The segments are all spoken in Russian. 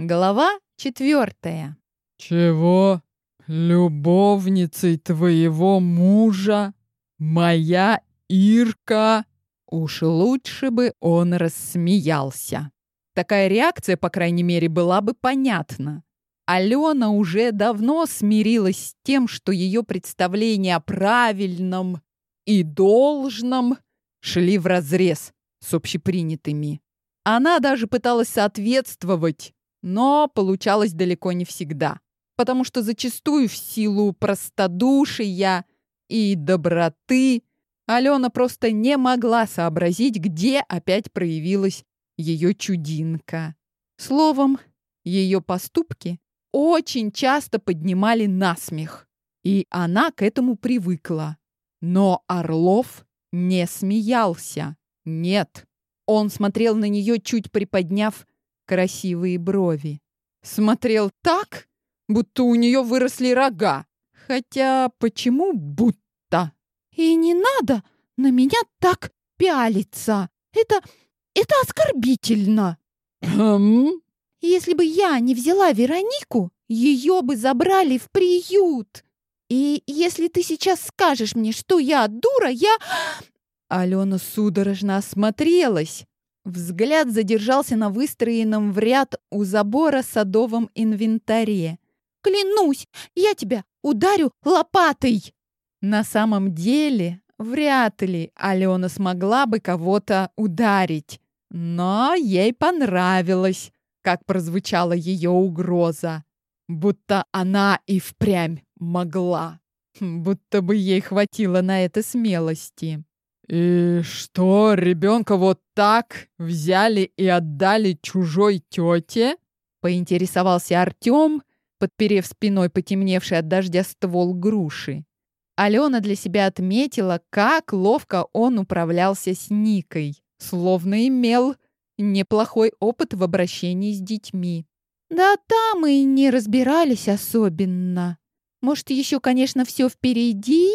Глава четвертая. «Чего? Любовницей твоего мужа? Моя Ирка?» Уж лучше бы он рассмеялся. Такая реакция, по крайней мере, была бы понятна. Алена уже давно смирилась с тем, что ее представления о правильном и должном шли вразрез с общепринятыми. Она даже пыталась соответствовать но получалось далеко не всегда, потому что зачастую в силу простодушия и доброты Алена просто не могла сообразить, где опять проявилась ее чудинка. Словом, ее поступки очень часто поднимали насмех, и она к этому привыкла. Но Орлов не смеялся. Нет. Он смотрел на нее, чуть приподняв красивые брови. Смотрел так, будто у нее выросли рога. Хотя почему будто? И не надо на меня так пялиться. Это... это оскорбительно. Хм? Если бы я не взяла Веронику, ее бы забрали в приют. И если ты сейчас скажешь мне, что я дура, я... Алена судорожно осмотрелась. Взгляд задержался на выстроенном в ряд у забора садовом инвентаре. «Клянусь, я тебя ударю лопатой!» На самом деле, вряд ли Алена смогла бы кого-то ударить. Но ей понравилось, как прозвучала ее угроза. Будто она и впрямь могла. Будто бы ей хватило на это смелости. «И что, ребенка вот так взяли и отдали чужой тете?» Поинтересовался Артем, подперев спиной потемневший от дождя ствол груши. Алена для себя отметила, как ловко он управлялся с Никой, словно имел неплохой опыт в обращении с детьми. Да там и не разбирались особенно. Может, еще, конечно, все впереди,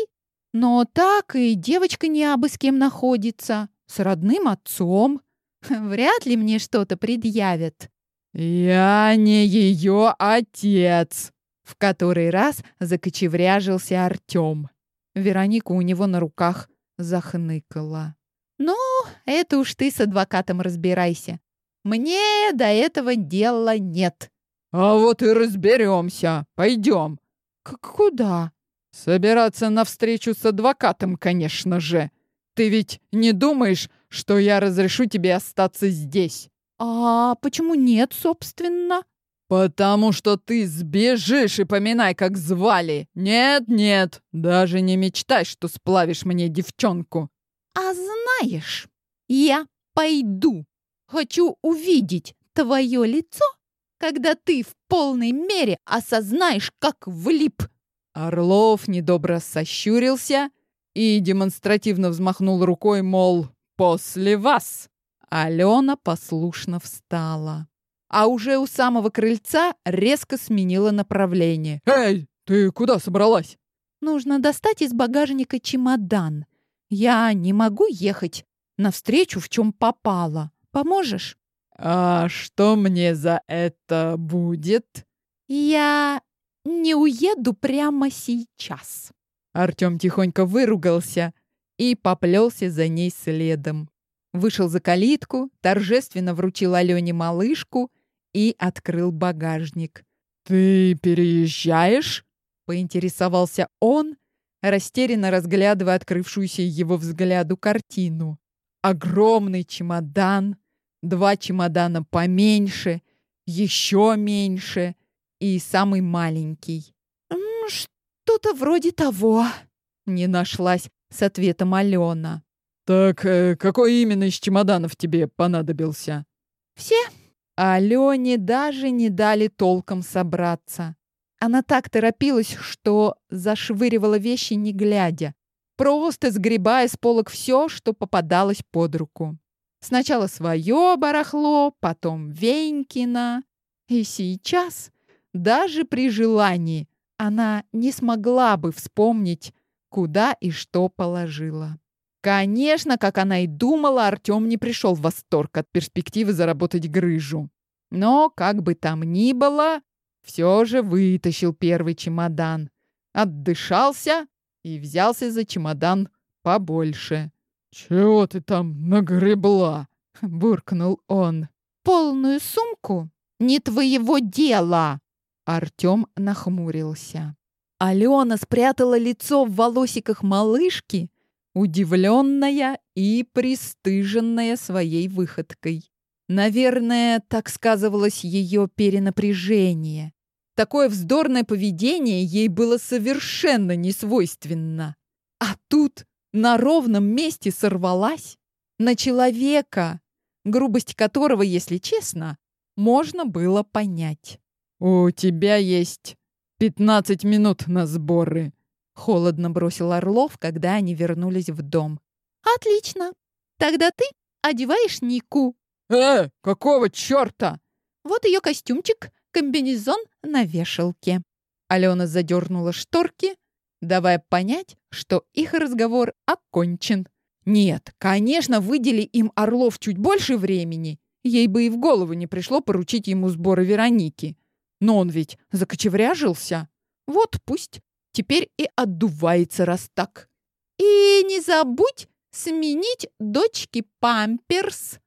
но так и девочка не абы с кем находится, с родным отцом. Вряд ли мне что-то предъявят. «Я не ее отец!» В который раз закочевряжился Артем. Вероника у него на руках захныкала. «Ну, это уж ты с адвокатом разбирайся. Мне до этого дела нет». «А вот и разберемся. Пойдем». «Куда?» Собираться на встречу с адвокатом, конечно же. Ты ведь не думаешь, что я разрешу тебе остаться здесь? А почему нет, собственно? Потому что ты сбежишь и поминай, как звали. Нет, нет, даже не мечтай, что сплавишь мне девчонку. А знаешь, я пойду. Хочу увидеть твое лицо, когда ты в полной мере осознаешь, как влип Орлов недобро сощурился и демонстративно взмахнул рукой, мол, «После вас!» Алена послушно встала. А уже у самого крыльца резко сменила направление. «Эй, ты куда собралась?» «Нужно достать из багажника чемодан. Я не могу ехать навстречу, в чем попало. Поможешь?» «А что мне за это будет?» «Я не уеду прямо сейчас. Артем тихонько выругался и поплелся за ней следом. Вышел за калитку, торжественно вручил Алене малышку и открыл багажник. «Ты переезжаешь?» — поинтересовался он, растерянно разглядывая открывшуюся его взгляду картину. Огромный чемодан, два чемодана поменьше, еще меньше — и самый маленький. «Что-то вроде того», — не нашлась с ответом Алена. «Так э, какой именно из чемоданов тебе понадобился?» «Все». Алене даже не дали толком собраться. Она так торопилась, что зашвыривала вещи не глядя, просто сгребая с полок все, что попадалось под руку. Сначала свое барахло, потом Венькина. И сейчас даже при желании она не смогла бы вспомнить, куда и что положила. Конечно, как она и думала, Артем не пришел в восторг от перспективы заработать грыжу. Но, как бы там ни было, все же вытащил первый чемодан, отдышался и взялся за чемодан побольше. «Чего ты там нагребла?» — буркнул он. «Полную сумку? Не твоего дела!» Артем нахмурился. Алена спрятала лицо в волосиках малышки, удивленная и пристыженная своей выходкой. Наверное, так сказывалось ее перенапряжение. Такое вздорное поведение ей было совершенно несвойственно. А тут на ровном месте сорвалась на человека, грубость которого, если честно, можно было понять. «У тебя есть пятнадцать минут на сборы», — холодно бросил Орлов, когда они вернулись в дом. «Отлично. Тогда ты одеваешь Нику». «Э, какого черта?» «Вот ее костюмчик, комбинезон на вешалке». Алена задернула шторки, давая понять, что их разговор окончен. Нет, конечно, выдели им Орлов чуть больше времени. Ей бы и в голову не пришло поручить ему сборы Вероники. Но он ведь закочевряжился. Вот пусть теперь и отдувается раз так. И не забудь сменить дочке памперс.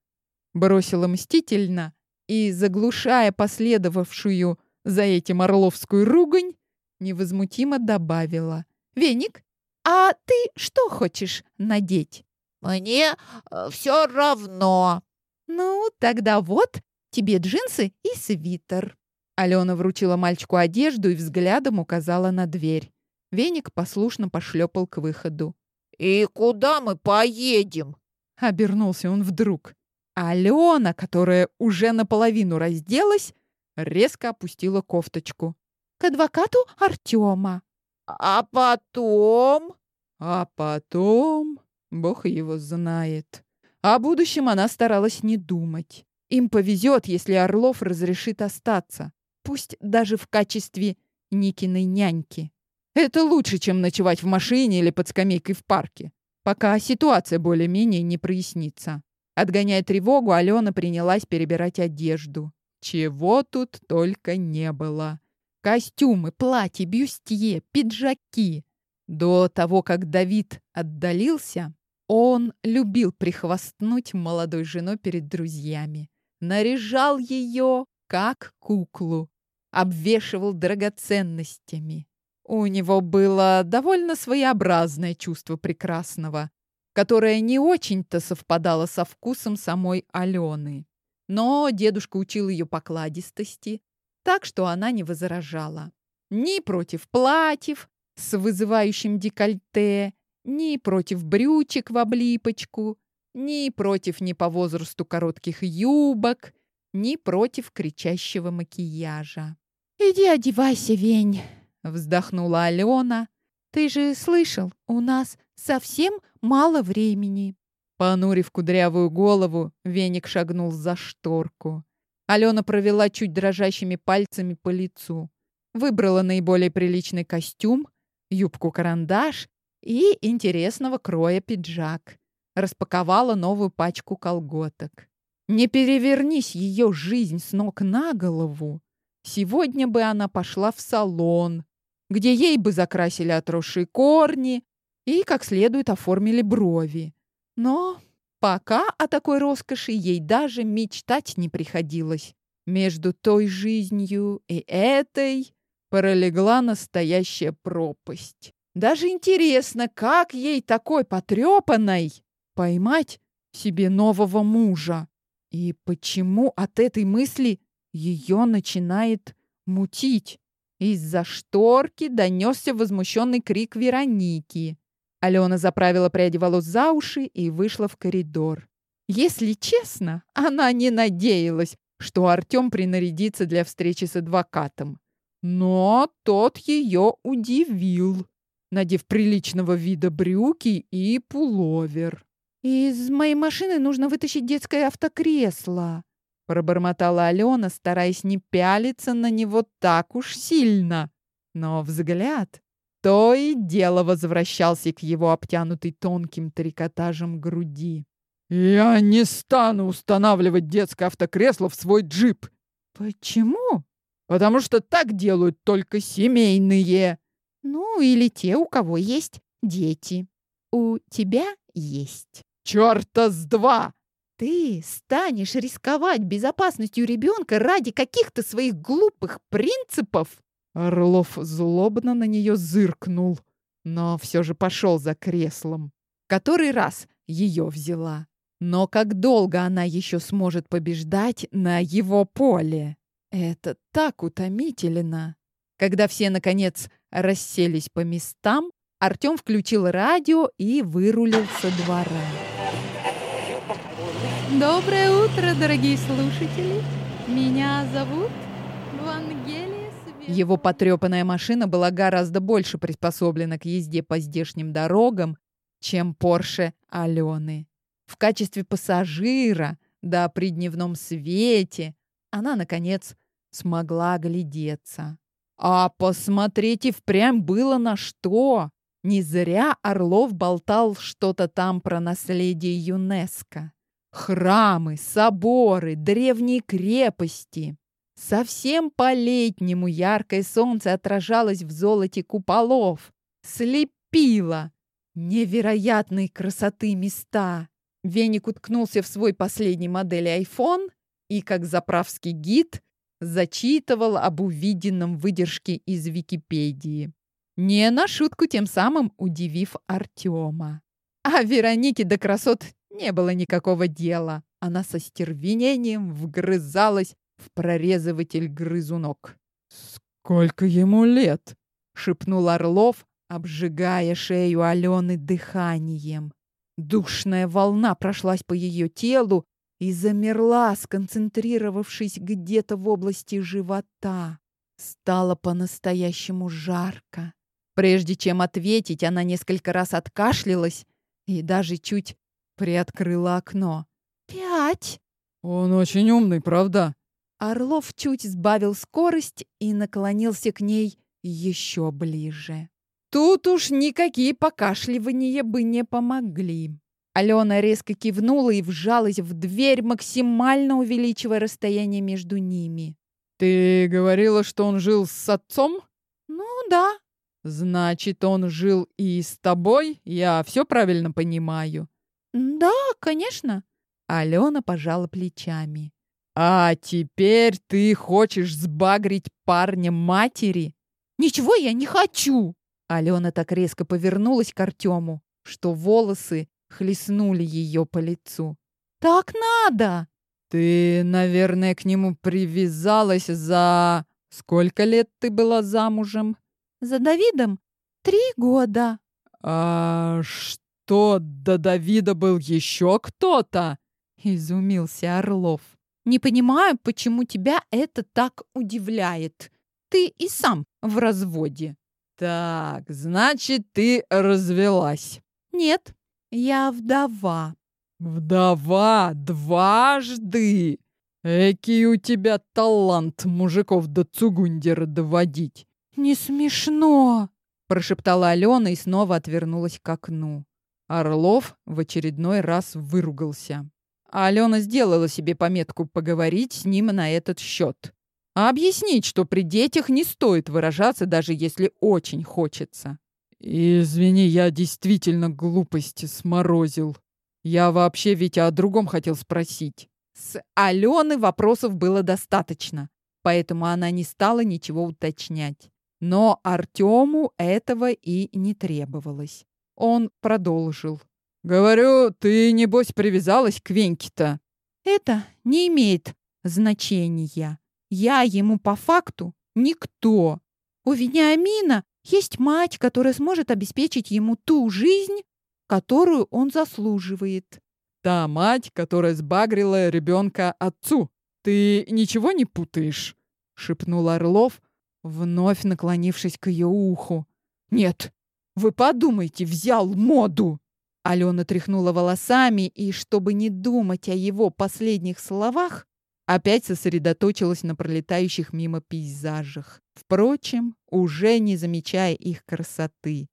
Бросила мстительно и, заглушая последовавшую за этим орловскую ругань, невозмутимо добавила. «Веник, а ты что хочешь надеть?» «Мне э, все равно». «Ну, тогда вот тебе джинсы и свитер». Алена вручила мальчику одежду и взглядом указала на дверь. Веник послушно пошлепал к выходу. «И куда мы поедем?» Обернулся он вдруг. Алена, которая уже наполовину разделась, резко опустила кофточку. «К адвокату Артема». «А потом?» «А потом...» Бог его знает. О будущем она старалась не думать. Им повезет, если Орлов разрешит остаться. Пусть даже в качестве Никиной няньки. Это лучше, чем ночевать в машине или под скамейкой в парке. Пока ситуация более-менее не прояснится. Отгоняя тревогу, Алена принялась перебирать одежду. Чего тут только не было. Костюмы, платья, бюстье, пиджаки. До того, как Давид отдалился, он любил прихвастнуть молодой женой перед друзьями. Наряжал ее, как куклу. Обвешивал драгоценностями. У него было довольно своеобразное чувство прекрасного, которое не очень-то совпадало со вкусом самой Алены. Но дедушка учил ее покладистости, так что она не возражала. Ни против платьев с вызывающим декольте, ни против брючек в облипочку, ни против не по возрасту коротких юбок, ни против кричащего макияжа. «Иди одевайся, Вень!» Вздохнула Алена. Ты же слышал, у нас совсем мало времени. Понурив кудрявую голову, веник шагнул за шторку. Алена провела чуть дрожащими пальцами по лицу. Выбрала наиболее приличный костюм, юбку-карандаш и интересного кроя пиджак. Распаковала новую пачку колготок. Не перевернись ее жизнь с ног на голову. Сегодня бы она пошла в салон, где ей бы закрасили отросшие корни и как следует оформили брови. Но пока о такой роскоши ей даже мечтать не приходилось. Между той жизнью и этой пролегла настоящая пропасть. Даже интересно, как ей такой потрепанной поймать себе нового мужа. И почему от этой мысли ее начинает мутить? Из-за шторки донесся возмущенный крик Вероники. Алена заправила пряди волос за уши и вышла в коридор. Если честно, она не надеялась, что Артем принарядится для встречи с адвокатом. Но тот ее удивил, надев приличного вида брюки и пуловер. «Из моей машины нужно вытащить детское автокресло», Пробормотала Алена, стараясь не пялиться на него так уж сильно. Но взгляд то и дело возвращался к его обтянутой тонким трикотажем груди. «Я не стану устанавливать детское автокресло в свой джип!» Почему? Потому что так делают только семейные. Ну, или те, у кого есть дети. У тебя есть. Чёрта с два! Ты станешь рисковать безопасностью ребенка ради каких-то своих глупых принципов? Орлов злобно на нее зыркнул, но все же пошел за креслом. Который раз ее взяла. Но как долго она еще сможет побеждать на его поле? Это так утомительно. Когда все, наконец, расселись по местам, Артем включил радио и вырулил со двора. Доброе утро, дорогие слушатели! Меня зовут Вангелия Свет... Его потрепанная машина была гораздо больше приспособлена к езде по здешним дорогам, чем Порше Алены. В качестве пассажира, да при дневном свете, она, наконец, смогла оглядеться. А посмотреть и впрямь было на что. Не зря Орлов болтал что-то там про наследие ЮНЕСКО. Храмы, соборы, древние крепости. Совсем по-летнему яркое солнце отражалось в золоте куполов, слепило. Невероятной красоты места. Веник уткнулся в свой последний модели iPhone и, как заправский гид, зачитывал об увиденном выдержке из Википедии. Не на шутку тем самым удивив Артема. А Веронике до красот не было никакого дела. Она со стервенением вгрызалась в прорезыватель грызунок. «Сколько ему лет?» — шепнул Орлов, обжигая шею Алены дыханием. Душная волна прошлась по ее телу и замерла, сконцентрировавшись где-то в области живота. Стало по-настоящему жарко. Прежде чем ответить, она несколько раз откашлялась и даже чуть приоткрыла окно. «Пять!» «Он очень умный, правда?» Орлов чуть сбавил скорость и наклонился к ней еще ближе. Тут уж никакие покашливания бы не помогли. Алена резко кивнула и вжалась в дверь, максимально увеличивая расстояние между ними. «Ты говорила, что он жил с отцом?» «Ну да». «Значит, он жил и с тобой? Я все правильно понимаю?» «Да, конечно». Алена пожала плечами. «А теперь ты хочешь сбагрить парня матери?» «Ничего я не хочу!» Алена так резко повернулась к Артему, что волосы хлестнули ее по лицу. «Так надо!» «Ты, наверное, к нему привязалась за... Сколько лет ты была замужем?» «За Давидом три года». «А что, до Давида был еще кто-то?» — изумился Орлов. «Не понимаю, почему тебя это так удивляет. Ты и сам в разводе». «Так, значит, ты развелась?» «Нет, я вдова». «Вдова дважды! Экий у тебя талант мужиков до Цугундера доводить!» «Не смешно!» – прошептала Алена и снова отвернулась к окну. Орлов в очередной раз выругался. А Алена сделала себе пометку поговорить с ним на этот счет. А объяснить, что при детях не стоит выражаться, даже если очень хочется. «Извини, я действительно глупости сморозил. Я вообще ведь о другом хотел спросить». С Алены вопросов было достаточно, поэтому она не стала ничего уточнять. Но Артему этого и не требовалось. Он продолжил. «Говорю, ты, небось, привязалась к Веньке-то?» «Это не имеет значения. Я ему по факту никто. У Вениамина есть мать, которая сможет обеспечить ему ту жизнь, которую он заслуживает». «Та мать, которая сбагрила ребенка отцу. Ты ничего не путаешь?» — шепнул Орлов, вновь наклонившись к ее уху. «Нет, вы подумайте, взял моду!» Алена тряхнула волосами и, чтобы не думать о его последних словах, опять сосредоточилась на пролетающих мимо пейзажах. Впрочем, уже не замечая их красоты.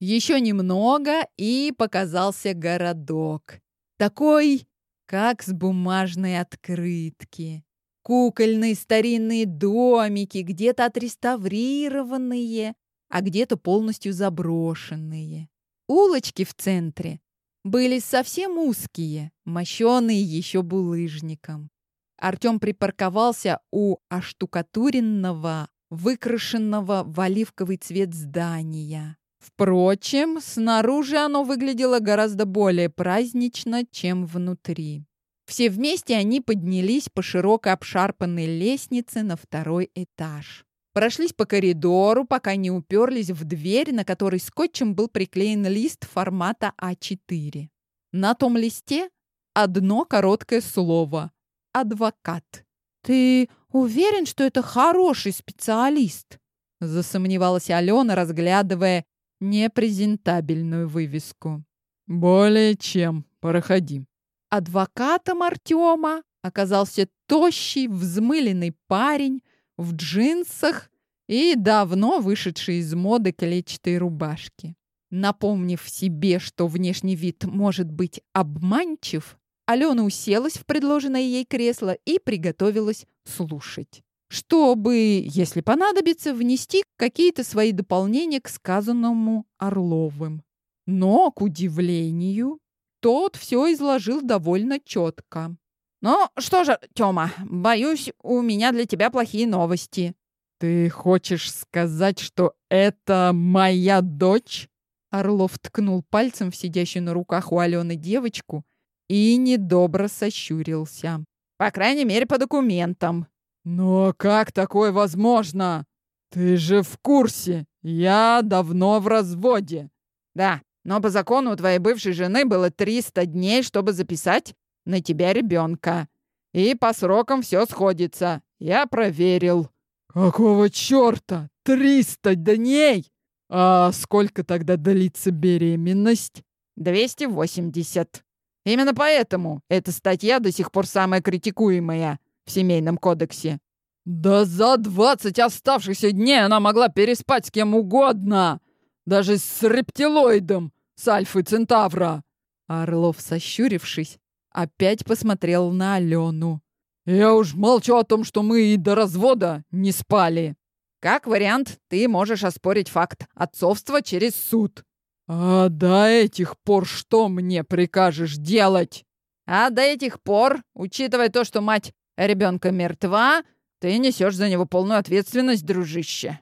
Еще немного, и показался городок. Такой, как с бумажной открытки. Кукольные старинные домики, где-то отреставрированные, а где-то полностью заброшенные. Улочки в центре были совсем узкие, мощеные еще булыжником. Артем припарковался у оштукатуренного, выкрашенного в оливковый цвет здания. Впрочем, снаружи оно выглядело гораздо более празднично, чем внутри. Все вместе они поднялись по широкой обшарпанной лестнице на второй этаж. Прошлись по коридору, пока не уперлись в дверь, на которой скотчем был приклеен лист формата А4. На том листе одно короткое слово «Адвокат». «Ты уверен, что это хороший специалист?» Засомневалась Алена, разглядывая непрезентабельную вывеску. «Более чем. Проходи». Адвокатом Артема оказался тощий, взмыленный парень в джинсах и давно вышедший из моды клетчатой рубашки. Напомнив себе, что внешний вид может быть обманчив, Алена уселась в предложенное ей кресло и приготовилась слушать. Чтобы, если понадобится, внести какие-то свои дополнения к сказанному Орловым. Но, к удивлению, тот все изложил довольно четко. «Ну что же, Тёма, боюсь, у меня для тебя плохие новости». «Ты хочешь сказать, что это моя дочь?» Орлов ткнул пальцем в сидящую на руках у Алены девочку и недобро сощурился. «По крайней мере, по документам». «Но как такое возможно? Ты же в курсе. Я давно в разводе». «Да, но по закону у твоей бывшей жены было 300 дней, чтобы записать на тебя ребенка. И по срокам все сходится. Я проверил». «Какого черта? 300 дней? А сколько тогда длится беременность?» «280. Именно поэтому эта статья до сих пор самая критикуемая в Семейном кодексе». «Да за 20 оставшихся дней она могла переспать с кем угодно, даже с рептилоидом, с Альфы Центавра!» Орлов, сощурившись, опять посмотрел на Алену. «Я уж молчу о том, что мы и до развода не спали!» «Как вариант, ты можешь оспорить факт отцовства через суд». «А до этих пор что мне прикажешь делать?» «А до этих пор, учитывая то, что мать ребенка мертва, ты несешь за него полную ответственность, дружище».